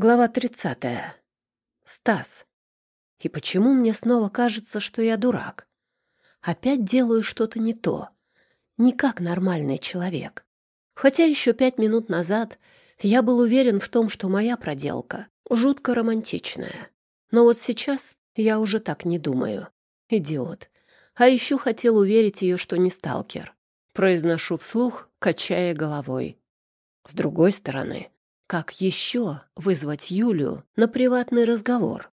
Глава тридцатая. Стас. И почему мне снова кажется, что я дурак? Опять делаю что-то не то. Не как нормальный человек. Хотя еще пять минут назад я был уверен в том, что моя проделка жутко романтичная. Но вот сейчас я уже так не думаю. Идиот. А еще хотел уверить ее, что не сталкер. Произношу вслух, качая головой. С другой стороны, как еще вызвать Юлю на приватный разговор?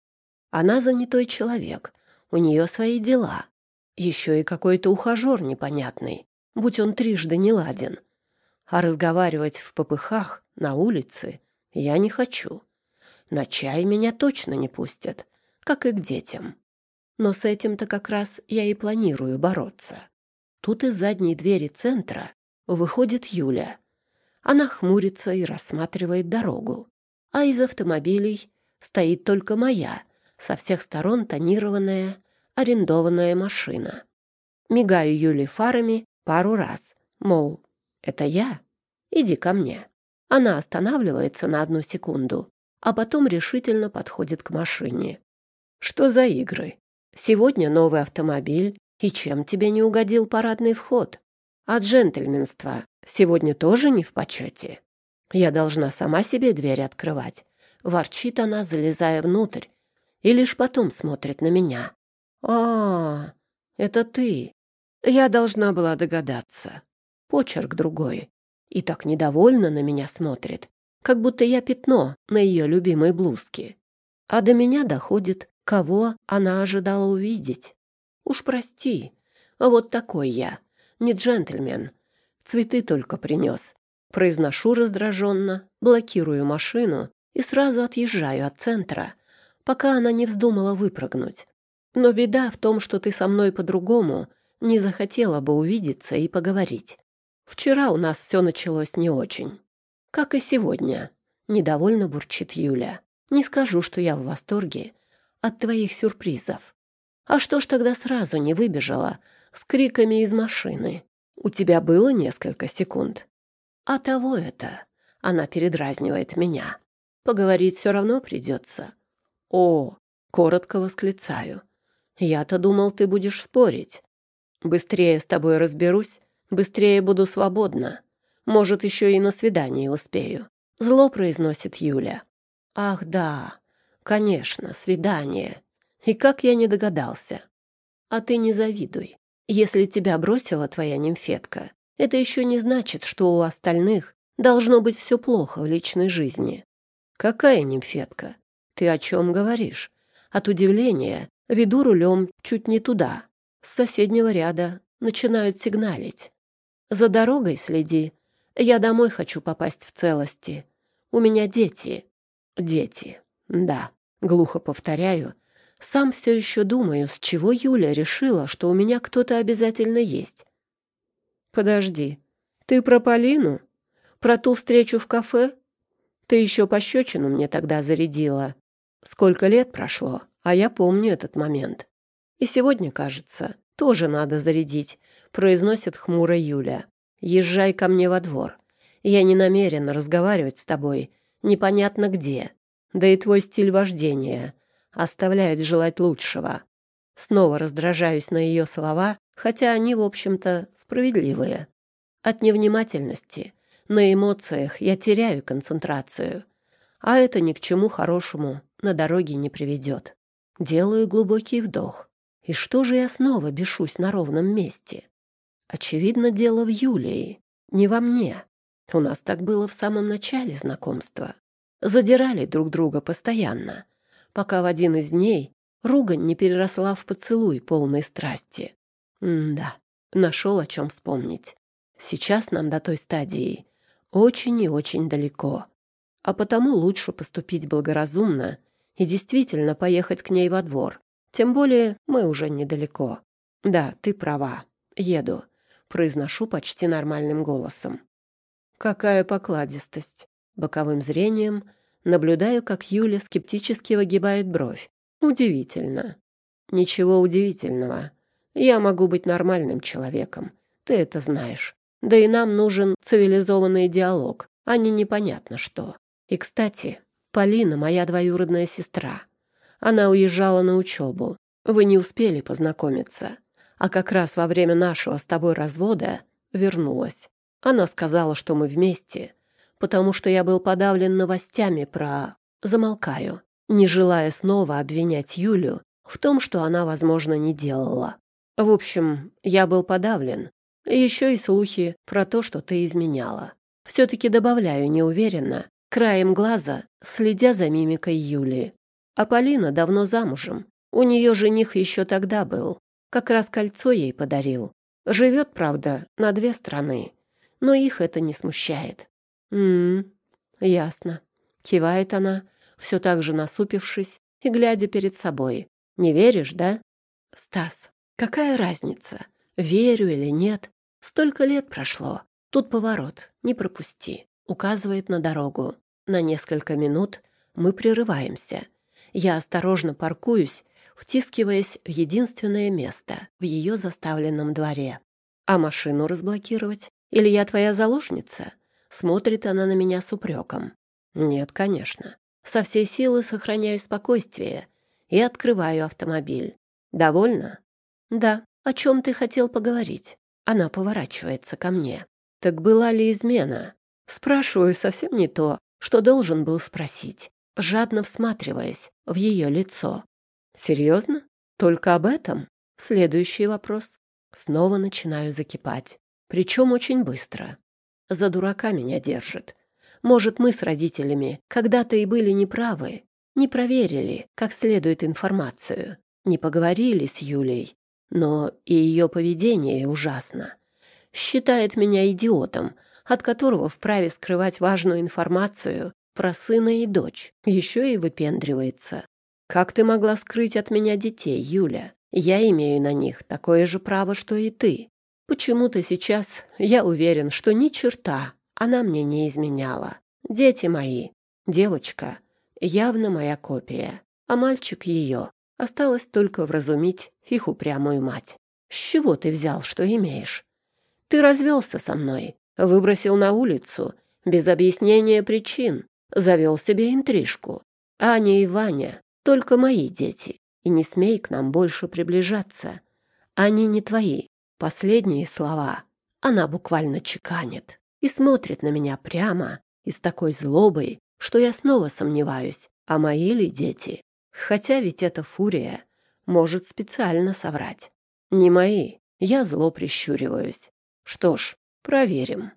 Она занятой человек, у нее свои дела. Еще и какой-то ухажер непонятный, будь он трижды не ладен. А разговаривать в попыхах на улице я не хочу. На чай меня точно не пустят, как и к детям. Но с этим-то как раз я и планирую бороться. Тут из задней двери центра выходит Юля — она хмурится и рассматривает дорогу. А из автомобилей стоит только моя, со всех сторон тонированная, арендованная машина. Мигаю Юле фарами пару раз, мол, это я, иди ко мне. Она останавливается на одну секунду, а потом решительно подходит к машине. Что за игры? Сегодня новый автомобиль, и чем тебе не угодил парадный вход? А джентльменство сегодня тоже не в почете. Я должна сама себе дверь открывать. Ворчит она, залезая внутрь, и лишь потом смотрит на меня. А, это ты. Я должна была догадаться. Почерк другой. И так недовольно на меня смотрит, как будто я пятно на ее любимой блузке. А до меня доходит, кого она ожидала увидеть. Уж прости, вот такой я, не джентльмен, Цветы только принес. Произношу раздраженно, блокирую машину и сразу отъезжаю от центра, пока она не вздумала выпрыгнуть. Но беда в том, что ты со мной по-другому не захотела бы увидеться и поговорить. Вчера у нас все началось не очень. Как и сегодня. Недовольно бурчит Юля. Не скажу, что я в восторге от твоих сюрпризов. А что ж тогда сразу не выбежала с криками из машины? У тебя было несколько секунд. А того это. Она передразнивает меня. Поговорить все равно придется. О, коротко восклицаю. Я-то думал, ты будешь спорить. Быстрее с тобой разберусь, быстрее буду свободна. Может, еще и на свидание успею. Зло произносит Юля. Ах, да, конечно, свидание. И как я не догадался. А ты не завидуй. Если тебя бросила твоя нимфетка, это еще не значит, что у остальных должно быть все плохо в личной жизни. Какая нимфетка? Ты о чем говоришь? От удивления веду рулем чуть не туда. С соседнего ряда начинают сигналить. За дорогой следи. Я домой хочу попасть в целости. У меня дети. Дети. Да, глухо повторяю, сам все еще думаю, с чего Юля решила, что у меня кто-то обязательно есть. Подожди, ты про Полину? Про ту встречу в кафе? Ты еще пощечину мне тогда зарядила. Сколько лет прошло, а я помню этот момент. И сегодня, кажется, тоже надо зарядить, произносит хмуро Юля. Езжай ко мне во двор. Я не намерена разговаривать с тобой непонятно где. Да и твой стиль вождения оставляют желать лучшего. Снова раздражаюсь на ее слова, хотя они, в общем-то, справедливые. От невнимательности, на эмоциях я теряю концентрацию, а это ни к чему хорошему на дороге не приведет. Делаю глубокий вдох. И что же я снова бешусь на ровном месте? Очевидно, дело в Юлии, не во мне. У нас так было в самом начале знакомства. Задирали друг друга постоянно, пока в один из дней ругань не переросла в поцелуй полной страсти. М-да, нашел о чем вспомнить. Сейчас нам до той стадии очень и очень далеко. А потому лучше поступить благоразумно и действительно поехать к ней во двор. Тем более мы уже недалеко. Да, ты права. Еду. Произношу почти нормальным голосом. Какая покладистость. Боковым зрением Наблюдаю, как Юля скептически выгибает бровь. Удивительно. Ничего удивительного. Я могу быть нормальным человеком. Ты это знаешь. Да и нам нужен цивилизованный диалог, а не непонятно что. И, кстати, Полина — моя двоюродная сестра. Она уезжала на учебу. Вы не успели познакомиться. А как раз во время нашего с тобой развода вернулась. Она сказала, что мы вместе, потому что я был подавлен новостями про... Замолкаю, не желая снова обвинять Юлю в том, что она, возможно, не делала. В общем, я был подавлен. Еще и слухи про то, что ты изменяла. Все-таки добавляю неуверенно, краем глаза, следя за мимикой Юли. А Полина давно замужем. У нее жених еще тогда был. Как раз кольцо ей подарил. Живет, правда, на две страны. Но их это не смущает. «М-м, ясно». Кивает она, все так же насупившись и глядя перед собой. «Не веришь, да?» «Стас, какая разница, верю или нет? Столько лет прошло. Тут поворот, не пропусти». Указывает на дорогу. На несколько минут мы прерываемся. Я осторожно паркуюсь, втискиваясь в единственное место в ее заставленном дворе. А машину разблокировать? Или я твоя заложница? Смотрит она на меня с упреком. Нет, конечно. Со всей силы сохраняю спокойствие и открываю автомобиль. Довольно? Да. О чем ты хотел поговорить? Она поворачивается ко мне. Так была ли измена? Спрашиваю совсем не то, что должен был спросить, жадно всматриваясь в ее лицо. Серьезно? Только об этом? Следующий вопрос. Снова начинаю закипать. Причем очень быстро. За дурака меня держит. Может, мы с родителями когда-то и были неправы, не проверили как следует информацию, не поговорили с Юлей. Но и ее поведение ужасно. Считает меня идиотом, от которого вправе скрывать важную информацию про сына и дочь. Еще и выпендривается. Как ты могла скрыть от меня детей, Юля? Я имею на них такое же право, что и ты. Почему-то сейчас я уверен, что ни черта она мне не изменяла. Дети мои, девочка, явно моя копия, а мальчик ее. Осталось только вразумить их упрямую мать. С чего ты взял, что имеешь? Ты развелся со мной, выбросил на улицу, без объяснения причин, завел себе интрижку. Аня и Ваня — только мои дети, и не смей к нам больше приближаться. Они не твои, Последние слова она буквально чеканит и смотрит на меня прямо и с такой злобой, что я снова сомневаюсь, а мои ли дети? Хотя ведь эта фурия может специально соврать. Не мои, я зло прищуриваюсь. Что ж, проверим.